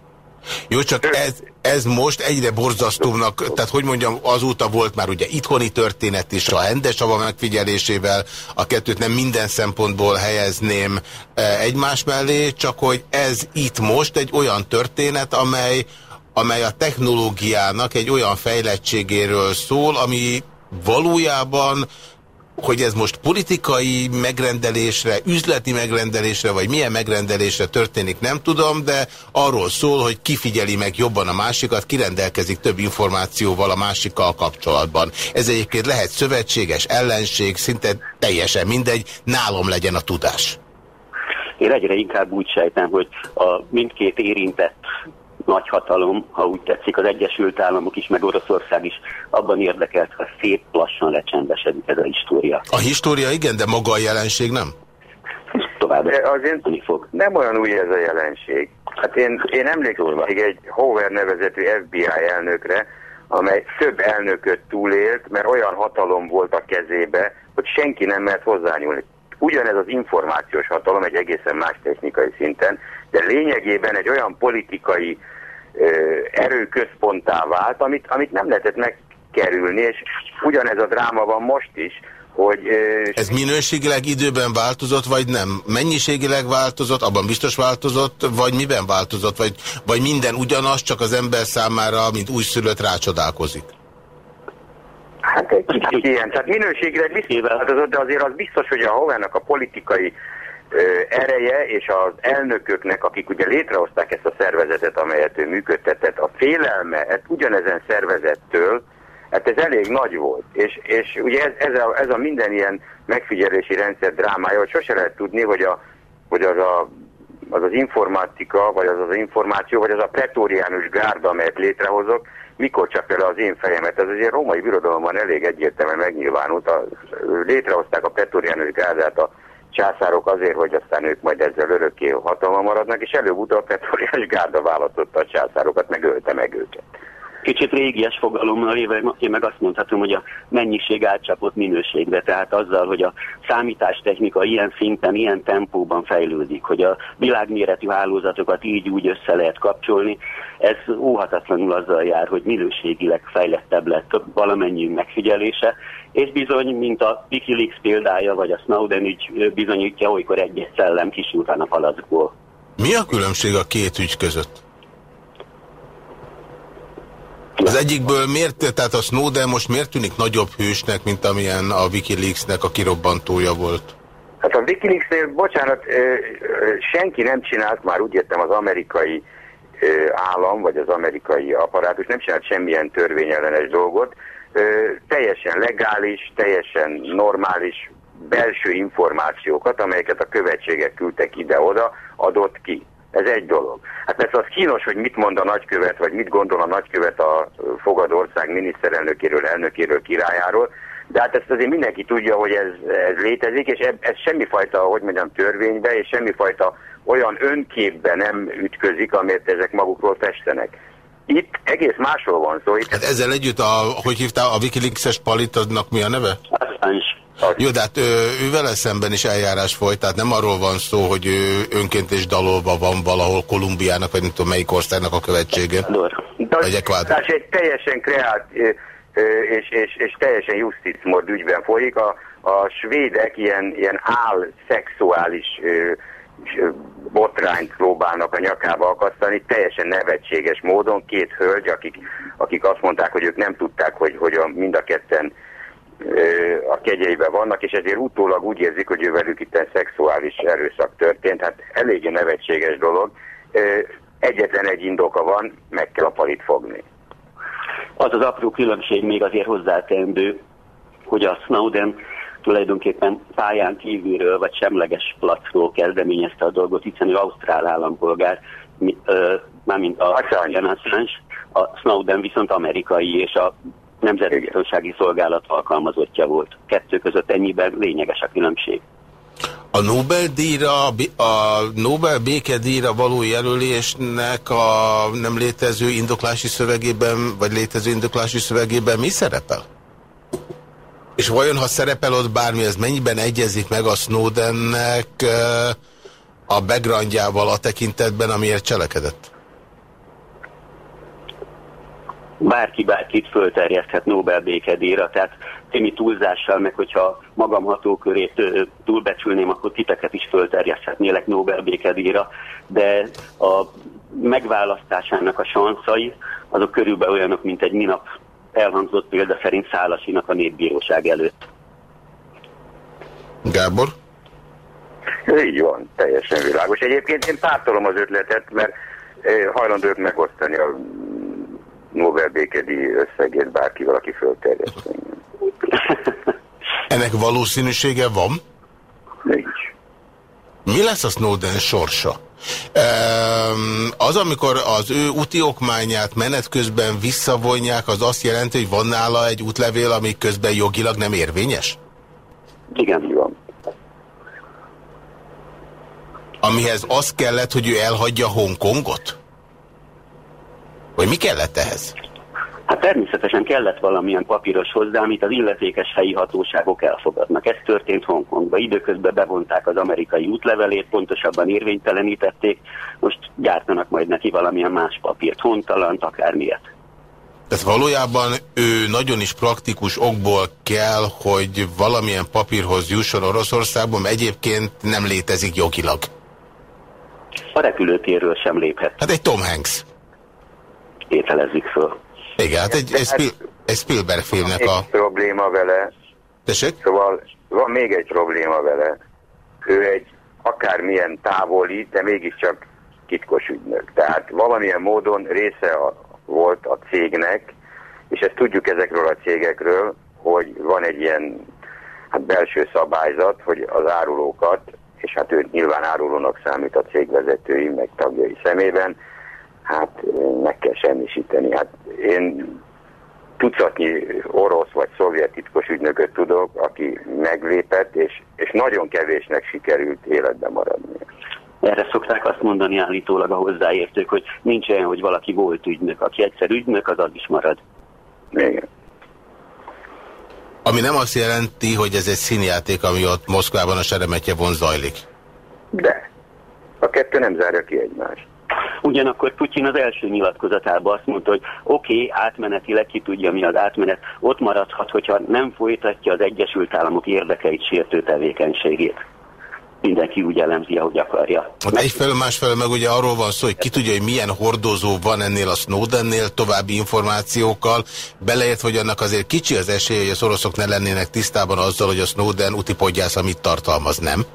Speaker 1: Jó, csak ez, ez most egyre borzasztóbbnak, tehát hogy mondjam, azóta volt már ugye itthoni történet is, a Endesava megfigyelésével, a kettőt nem minden szempontból helyezném e, egymás mellé, csak hogy ez itt most egy olyan történet, amely, amely a technológiának egy olyan fejlettségéről szól, ami valójában hogy ez most politikai megrendelésre, üzleti megrendelésre, vagy milyen megrendelésre történik, nem tudom, de arról szól, hogy kifigyeli meg jobban a másikat, kirendelkezik több információval a másikkal kapcsolatban. Ez egyébként lehet szövetséges, ellenség, szinte teljesen mindegy, nálam legyen a tudás.
Speaker 6: Én egyre inkább úgy sejtem, hogy a mindkét érintett nagyhatalom, ha úgy tetszik, az Egyesült Államok is, meg Oroszország is abban érdekelt, ha szép lassan lecsendesedik ez a história.
Speaker 1: A história igen, de maga a jelenség nem?
Speaker 6: Tovább
Speaker 5: azért fog. Nem olyan új ez a jelenség. Hát én, én emlékszem még egy Hoover nevezetű FBI elnökre, amely több elnököt túlélt, mert olyan hatalom volt a kezébe, hogy senki nem mert hozzányúlni. Ugyanez az információs hatalom egy egészen más technikai szinten, de lényegében egy olyan politikai erőközponttá vált, amit, amit nem lehetett megkerülni, és ugyanez a dráma van most is, hogy...
Speaker 1: Ez minőségileg időben változott, vagy nem? Mennyiségileg változott, abban biztos változott, vagy miben változott, vagy, vagy minden ugyanaz, csak az ember számára, mint újszülött rácsodálkozik?
Speaker 5: Hát egy kicsit ilyen, tehát minőségileg biztos változott, de azért az biztos, hogy a Hovennak a politikai ereje és az elnököknek, akik ugye létrehozták ezt a szervezetet, amelyet ő működtetett, a félelme ezt ugyanezen szervezettől, hát ez elég nagy volt. És, és ugye ez, ez, a, ez a minden ilyen megfigyelési rendszer drámája, hogy sose lehet tudni, hogy, a, hogy az, a, az az informatika, vagy az az információ, vagy az a pretóriánus gárda, amelyet létrehozok, mikor csak el az én fejemet. Ez azért római birodalomban elég egyértelműen megnyilvánult. A, létrehozták a pretóriánus gárdát a császárok azért, hogy aztán ők majd ezzel örökké hatalma maradnak, és előbb-utóbb Petoriás Gárda választotta a császárokat, meg ölte meg őket.
Speaker 6: Kicsit régies fogalommal éve, én meg azt mondhatom, hogy a mennyiség átcsapott minőségbe, tehát azzal, hogy a számítástechnika ilyen szinten, ilyen tempóban fejlődik, hogy a világméretű hálózatokat így úgy össze lehet kapcsolni, ez óhatatlanul azzal jár, hogy minőségileg fejlettebb lett valamennyi megfigyelése, És bizony, mint a Wikileaks példája, vagy a Snowden ügy bizonyítja, olykor egy szellem kisúrán a palackból.
Speaker 1: Mi a különbség a két ügy között? Az egyikből miért, tehát a Snowden most miért tűnik nagyobb hősnek, mint amilyen a Wikileaksnek a kirobbantója volt?
Speaker 5: Hát a Wikileaksnél, bocsánat, senki nem csinált, már úgy értem az amerikai állam, vagy az amerikai apparátus nem csinált semmilyen törvényellenes dolgot, teljesen legális, teljesen normális belső információkat, amelyeket a követségek küldtek ide-oda, adott ki. Ez egy dolog. Hát persze az kínos, hogy mit mond a nagykövet, vagy mit gondol a nagykövet a fogadó ország miniszterelnökéről, elnökéről, királyáról, de hát ezt azért mindenki tudja, hogy ez, ez létezik, és ez, ez semmifajta, hogy mondjam, törvénybe, és semmifajta olyan önképbe nem ütközik, amit ezek magukról festenek. Itt egész másról van szó. Itt
Speaker 1: hát ezzel együtt, a, hogy hívtál, a Wikileaks-es palitadnak mi a neve?
Speaker 6: Assange.
Speaker 1: Jó, de hát ő, ő vele szemben is eljárás folyt, tehát nem arról van szó, hogy ő önként és dalolva van valahol Kolumbiának, vagy nem tudom melyik országnak a követsége.
Speaker 5: Vagy Tehát egy teljesen kreált és, és, és teljesen justicmord ügyben folyik. A, a svédek ilyen, ilyen áll-szexuális botrányt próbálnak a nyakába akasztani, teljesen nevetséges módon. Két hölgy, akik, akik azt mondták, hogy ők nem tudták, hogy, hogy a, mind a ketten a kegyeiben vannak, és ezért utólag úgy érzik, hogy ővelük itt szexuális erőszak történt. Hát eléggé nevetséges dolog. Egyetlen egy indoka van, meg kell a palit fogni.
Speaker 6: Az az apró különbség még azért hozzátendő, hogy a Snowden tulajdonképpen pályán kívülről vagy semleges placról kezdeményezte a dolgot, hiszen ő ausztrál állampolgár, mármint a Assange, a Snowden viszont amerikai, és a Nemzetbiztonsági Szolgálat alkalmazottja volt. Kettő között ennyiben lényeges a különbség.
Speaker 1: A Nobel-díjra, a Nobel békedíjra való jelölésnek a nem létező indoklási szövegében, vagy létező indoklási szövegében mi szerepel? És vajon, ha szerepel ott bármi, ez mennyiben egyezik meg a Snowdennek a backgroundjával a tekintetben, amiért cselekedett?
Speaker 6: bárki bárkit fölterjeszthet Nobel békedíjra, tehát témi túlzással, meg hogyha magam hatókörét túlbecsülném, akkor titeket is fölterjeszthetnélek Nobel békedíjra, de a megválasztásának a sanszai, azok körülbelül olyanok, mint egy minap elhangzott példa szerint Szálasinak a népbíróság előtt.
Speaker 1: Gábor?
Speaker 5: Így van, teljesen világos. Egyébként én pártolom az ötletet, mert hajlandók megosztani a Nobel békedi összegét bárkivel, aki fölterjeszt.
Speaker 1: Ennek valószínűsége van?
Speaker 5: Nincs.
Speaker 1: Mi lesz a Snowden sorsa? Az, amikor az ő úti okmányát menet közben visszavonják, az azt jelenti, hogy van nála egy útlevél, ami közben jogilag nem érvényes?
Speaker 5: Igen, van.
Speaker 1: Amihez az kellett, hogy ő elhagyja Hongkongot? Vagy mi kellett ehhez?
Speaker 6: Hát természetesen kellett valamilyen papíros hozzá, amit az illetékes helyi hatóságok elfogadnak. Ez történt Hongkongban. Időközben bevonták az amerikai útlevelét, pontosabban érvénytelenítették. Most gyártanak majd neki valamilyen más papírt, hontalant, akármilyet.
Speaker 1: Tehát valójában ő nagyon is praktikus okból kell, hogy valamilyen papírhoz jusson Oroszországban, egyébként nem létezik jogilag.
Speaker 6: A repülőtérről sem léphet.
Speaker 1: Hát egy Tom Hanks
Speaker 6: ételezzük föl.
Speaker 1: Igen, hát egy, egy, egy Spielberg filmnek a...
Speaker 5: Egy probléma vele.
Speaker 1: Tessék?
Speaker 5: Szóval van még egy probléma vele. Ő egy akármilyen távoli, de mégiscsak titkos ügynök. Tehát valamilyen módon része a, volt a cégnek, és ezt tudjuk ezekről a cégekről, hogy van egy ilyen hát belső szabályzat, hogy az árulókat, és hát ő nyilván árulónak számít a cégvezetői, meg tagjai szemében, hát meg kell semmisíteni. Hát én tucatnyi orosz vagy szovjet titkos ügynököt tudok, aki meglépett, és, és nagyon kevésnek sikerült életben maradni.
Speaker 6: Erre szokták azt mondani állítólag a hozzáértők, hogy nincs olyan, hogy valaki volt ügynök. Aki egyszer ügynök, az az is marad.
Speaker 5: Igen.
Speaker 1: Ami nem azt jelenti, hogy ez egy színjáték, ami ott Moszkvában a Seremetje von zajlik.
Speaker 5: De. A kettő nem zárja ki egymást.
Speaker 6: Ugyanakkor Putyin az első nyilatkozatában azt mondta, hogy oké, okay, átmenetileg ki tudja mi az átmenet, ott maradhat, hogyha nem folytatja az Egyesült Államok érdekeit sértő tevékenységét mindenki úgy elemzi, ahogy akarja.
Speaker 1: Hát egyfelől, másfelől meg ugye arról van szó, hogy ki tudja, hogy milyen hordozó van ennél a Snowdennél további információkkal, beleért, hogy annak azért kicsi az esély, hogy az oroszok ne lennének tisztában azzal, hogy a Snowden utipodjász, amit tartalmaz, nem?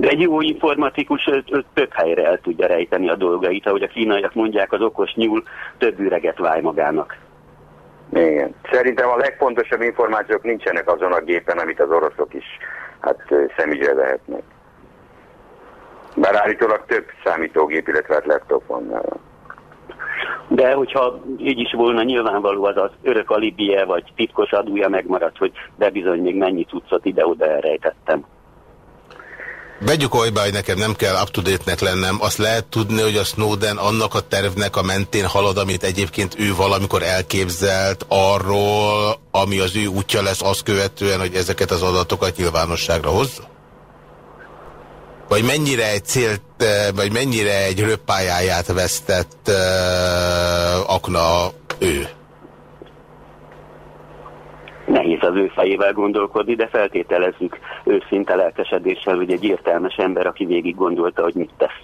Speaker 6: De egy jó informatikus több helyre el tudja rejteni a dolgait, ahogy a kínaiak mondják, az okos nyúl több üreget váj magának.
Speaker 5: Igen. Szerintem a legfontosabb információk nincsenek azon a gépen, amit az oroszok is hát szemügyre vehetnek. Bár állítólag több számítógép, illetve hát laptop van.
Speaker 6: De hogyha így is volna, nyilvánvaló az az örök alibie, vagy titkos adója megmaradt, hogy de bizony még mennyi cuccot ide-oda elrejtettem.
Speaker 1: Vegyük olyba, hogy nekem nem kell up-to-date-nek lennem. Azt lehet tudni, hogy a Snowden annak a tervnek a mentén halad, amit egyébként ő valamikor elképzelt arról, ami az ő útja lesz azt követően, hogy ezeket az adatokat nyilvánosságra hozza? Vagy mennyire egy célt, eh, vagy mennyire egy röppályáját vesztett uh, akna ő?
Speaker 6: Nehéz az ő fejével gondolkodni, de feltételezzük őszinte lelkesedéssel, hogy egy értelmes ember, aki végig gondolta, hogy mit tesz.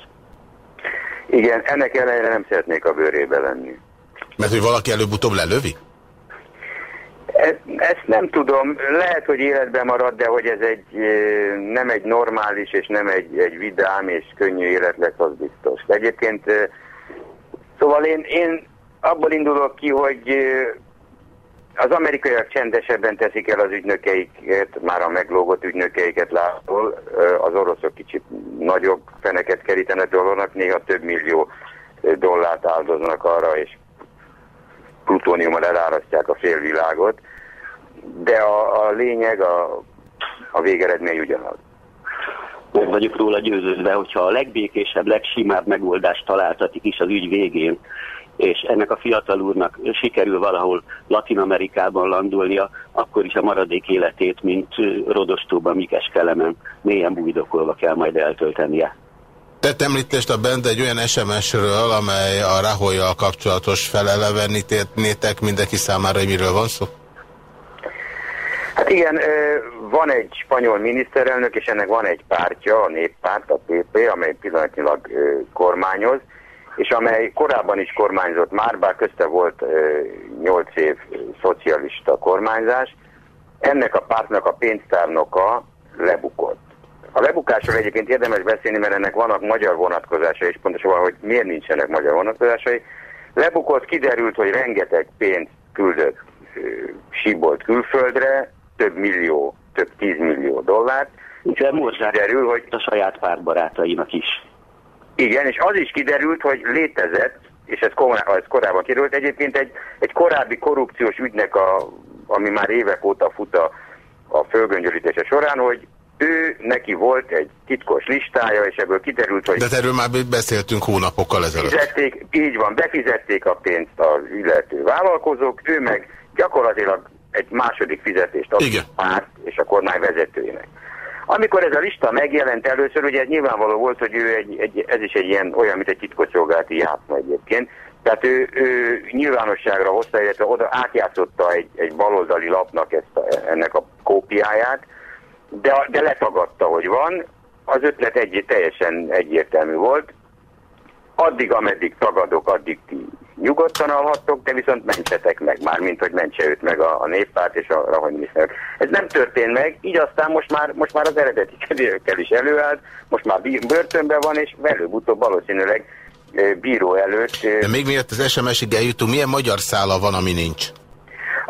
Speaker 5: Igen, ennek ellenére nem szeretnék a bőrébe lenni.
Speaker 1: Mert hogy valaki előbb-utóbb lelövi?
Speaker 5: E, ezt nem tudom, lehet, hogy életben marad, de hogy ez egy nem egy normális és nem egy, egy vidám és könnyű élet lesz, az biztos. De egyébként, szóval én, én abból indulok ki, hogy az amerikaiak csendesebben teszik el az ügynökeiket, már a meglógott ügynökeiket lától, az oroszok kicsit nagyobb feneket kerítenek dolognak, néha több millió dollárt áldoznak arra, és plutóniummal elárasztják a félvilágot, de a, a lényeg, a, a végeredmény ugyanaz.
Speaker 6: Meg vagyok róla győződve, hogyha a legbékésebb, legsimább megoldást találtatik is az ügy végén, és ennek a fiatal úrnak sikerül valahol Latin Amerikában landolnia, akkor is a maradék életét, mint Rodostóban, Mikes Kelemen mélyen bújdokolva kell majd eltöltenie.
Speaker 1: Tett említést a bent egy olyan SMS-ről, amely a Raholyjal kapcsolatos felelevenítétek mindenki számára, hogy miről van szó?
Speaker 5: Hát igen, van egy spanyol miniszterelnök, és ennek van egy pártja, a néppárt, a PP, amely pillanatnyilag kormányoz, és amely korábban is kormányzott már, bár közte volt 8 év szocialista kormányzás, ennek a pártnak a pénztárnoka lebukott. A lebukásról egyébként érdemes beszélni, mert ennek vannak magyar vonatkozásai, és pontosabban, hogy miért nincsenek magyar vonatkozásai. Lebukott, kiderült, hogy rengeteg pénzt küldött, síbolt külföldre, több millió, több tízmillió dollárt.
Speaker 6: De kiderül, hogy a saját pártbarátainak is.
Speaker 5: Igen, és az is kiderült, hogy létezett, és ez, ez korábban kiderült, egyébként egy, egy korábbi korrupciós ügynek, a, ami már évek óta fut a, a fölgöngyölítése során, hogy ő, neki volt egy titkos listája, és ebből kiderült, hogy...
Speaker 1: De erről már beszéltünk hónapokkal ezelőtt.
Speaker 5: Fizették, így van, befizették a pénzt az illető vállalkozók, ő meg gyakorlatilag egy második fizetést adott a párt és a kormány vezetőjének. Amikor ez a lista megjelent először, ugye nyilvánvaló volt, hogy ő egy, egy, ez is egy ilyen olyan, mint egy titkosszolgálati játszma egyébként. Tehát ő, ő nyilvánosságra hozta, illetve oda átjátszotta egy, egy baloldali lapnak ezt a, ennek a kópiáját, de, de letagadta, hogy van. Az ötlet egy, teljesen egyértelmű volt. Addig, ameddig tagadok, addig ti nyugodtan alhattok, de viszont mentsetek meg már, mint hogy mentse őt meg a, a néppárt és a rahonyminiszter. Ez nem történt meg, így aztán most már, most már az eredeti kedélyekkel is előállt, most már börtönben van, és előbb-utóbb valószínűleg bíró előtt.
Speaker 1: De még miért az SMS-ig eljutunk, milyen magyar szála van, ami nincs?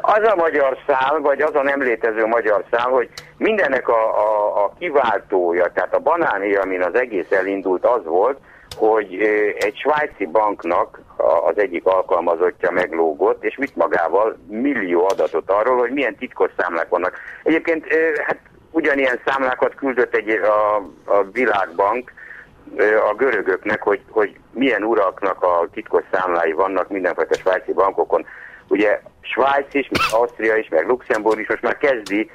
Speaker 5: Az a magyar szál, vagy az a nem létező magyar szál, hogy mindennek a, a, a kiváltója, tehát a banáni, amin az egész elindult, az volt, hogy egy svájci banknak az egyik alkalmazottja meglógott, és vitt magával millió adatot arról, hogy milyen titkos számlák vannak. Egyébként hát ugyanilyen számlákat küldött egy, a, a Világbank a görögöknek, hogy, hogy milyen uraknak a titkos számlái vannak mindenfajta svájci bankokon. Ugye Svájc is, meg Ausztria is, meg Luxemburg is most már kezdi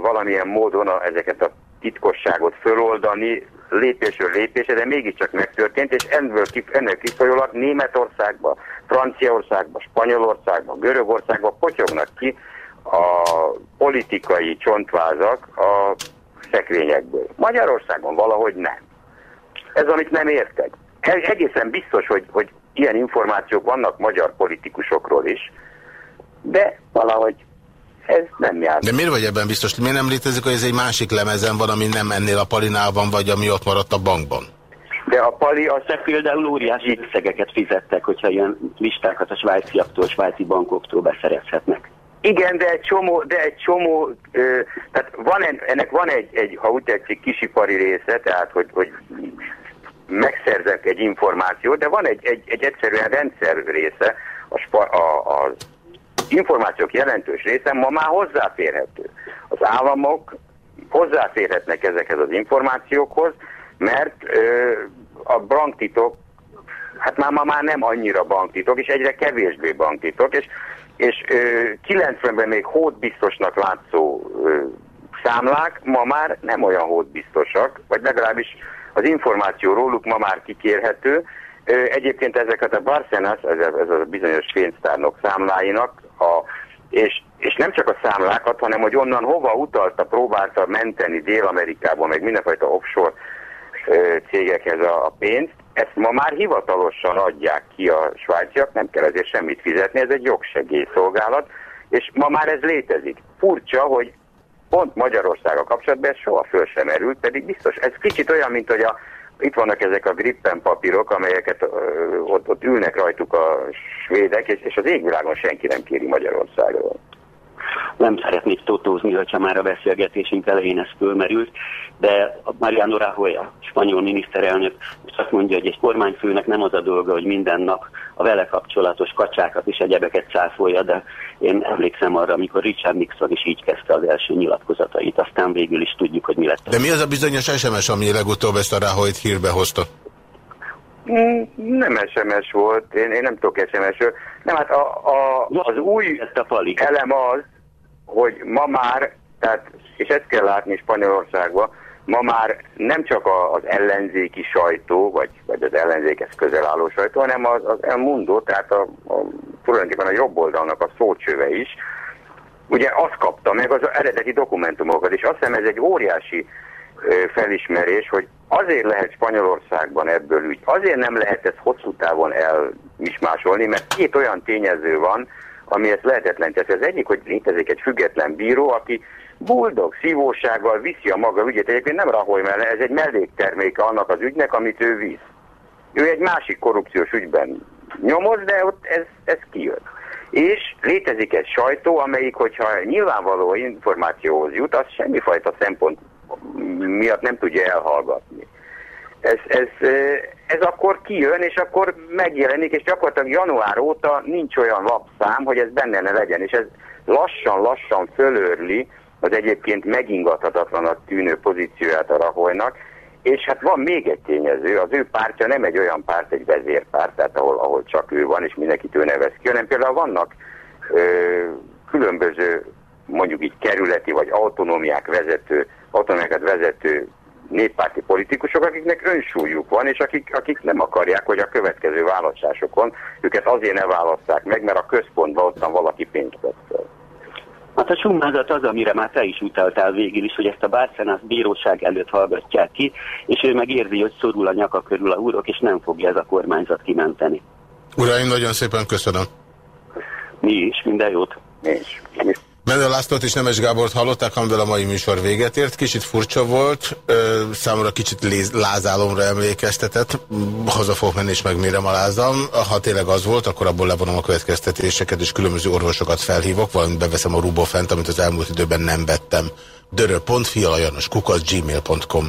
Speaker 5: valamilyen módon a, ezeket a titkosságot föloldani, lépésről lépésre, de mégiscsak megtörtént, és ebből, ennek kifolyólag Németországba, Franciaországba, Spanyolországba, Görögországba potyognak ki a politikai csontvázak a szekrényekből. Magyarországon valahogy nem. Ez, amit nem értek. Egészen biztos, hogy, hogy ilyen információk vannak magyar politikusokról is, de valahogy ez nem jár.
Speaker 1: De miért vagy ebben biztos? Miért nem létezik, hogy ez egy másik lemezen van, ami nem ennél a palinál van, vagy ami ott maradt a bankban?
Speaker 6: De a pali, az például óriási összegeket fizettek, hogyha ilyen listákat a svájciaktól, svájci bankoktól beszerezhetnek.
Speaker 5: Igen, de egy csomó, de egy csomó, ö, tehát van, ennek van egy, egy, ha úgy tetszik, kisipari része, tehát hogy, hogy megszerzek egy információt, de van egy, egy, egy egyszerűen rendszer része, a, spa, a, az információk jelentős része ma már hozzáférhető. Az államok hozzáférhetnek ezekhez az információkhoz, mert ö, a banktitok, hát már ma már nem annyira banktitok, és egyre kevésbé banktitok, és, és ö, 90-ben még hódbiztosnak látszó ö, számlák ma már nem olyan hódbiztosak, vagy legalábbis az információ róluk ma már kikérhető. Egyébként ezeket a Barcenas, ez, ez a bizonyos pénztárnok számláinak, a, és, és nem csak a számlákat, hanem hogy onnan hova utalta, próbálta menteni Dél-Amerikában, meg mindenfajta offshore cégekhez a, a pénzt, ezt ma már hivatalosan adják ki a svájciak, nem kell ezért semmit fizetni, ez egy jogsegélyszolgálat, és ma már ez létezik. Furcsa, hogy pont Magyarországa kapcsolatban ez soha föl sem erült, pedig biztos, ez kicsit olyan, mint hogy a, itt vannak ezek a grippen papírok, amelyeket ott, ott ülnek rajtuk a svédek, és, és az égvilágon senki nem kéri Magyarországról
Speaker 6: nem szeretnék totózni, hogyha már a beszélgetésünk elején ez fölmerült, de Mariano Rajoy, a spanyol miniszterelnök azt mondja, hogy egy kormányfőnek nem az a dolga, hogy minden nap a vele kapcsolatos kacsákat és egyebeket cáfolja, de én emlékszem arra, amikor Richard Nixon is így kezdte az első nyilatkozatait, aztán végül is tudjuk, hogy mi lett.
Speaker 1: De mi az a bizonyos SMS, ami legutóbb ezt a Rajoyt hírbe hozta?
Speaker 5: Nem SMS volt, én, én nem tudok SMS-ről. Nem, hát a, a, az új elem az, hogy ma már, tehát, és ezt kell látni Spanyolországban, ma már nem csak az ellenzéki sajtó, vagy, vagy az ellenzékhez közel álló sajtó, hanem az, az El Mundo, tehát a, a, tulajdonképpen a jobb oldalnak a szócsöve is, ugye azt kapta meg az eredeti dokumentumokat, és azt hiszem ez egy óriási ö, felismerés, hogy azért lehet Spanyolországban ebből ügy, azért nem lehet ezt hosszú távon elmismásolni, mert két olyan tényező van, ami ezt lehetetlen teszi. Az egyik, hogy létezik egy független bíró, aki boldog szívósággal viszi a maga ügyet. Egyébként nem raholy mellé, ez egy mellékterméke annak az ügynek, amit ő visz. Ő egy másik korrupciós ügyben nyomoz, de ott ez, ez kijön. És létezik egy sajtó, amelyik, hogyha nyilvánvaló információhoz jut, az semmifajta szempont miatt nem tudja elhallgatni ez, ez, ez akkor kijön, és akkor megjelenik, és gyakorlatilag január óta nincs olyan lapszám, hogy ez benne ne legyen, és ez lassan-lassan fölörli az egyébként megingathatatlanak tűnő pozícióját a Rahoynak, és hát van még egy tényező, az ő pártja nem egy olyan párt, egy vezérpárt, tehát ahol, ahol csak ő van, és mindenkit ő nevez ki, hanem például vannak ö, különböző, mondjuk így kerületi vagy autonómiák vezető, autonómiákat vezető néppárti politikusok, akiknek önsúlyuk van, és akik, akik nem akarják, hogy a következő választásokon őket azért ne választák meg, mert a központban ottan valaki pénzt vett
Speaker 6: Hát a summázat az, amire már te is utaltál végül is, hogy ezt a Bárcenász bíróság előtt hallgatják ki, és ő megérzi, hogy szorul a nyaka körül a úrok, és nem fogja ez a kormányzat kimenteni.
Speaker 1: Uraim, nagyon szépen köszönöm.
Speaker 6: Mi is, minden jót.
Speaker 5: Mi is.
Speaker 1: Menő Lászlót és Nemes Gábort hallották, amivel a mai műsor véget ért. Kicsit furcsa volt, számomra kicsit lázálomra emlékeztetett. Haza fogok menni és megmérem a lázam. Ha tényleg az volt, akkor abból levonom a következtetéseket, és különböző orvosokat felhívok, valamint beveszem a rubofent, amit az elmúlt időben nem vettem. dörö.fialajanos kukac gmail.com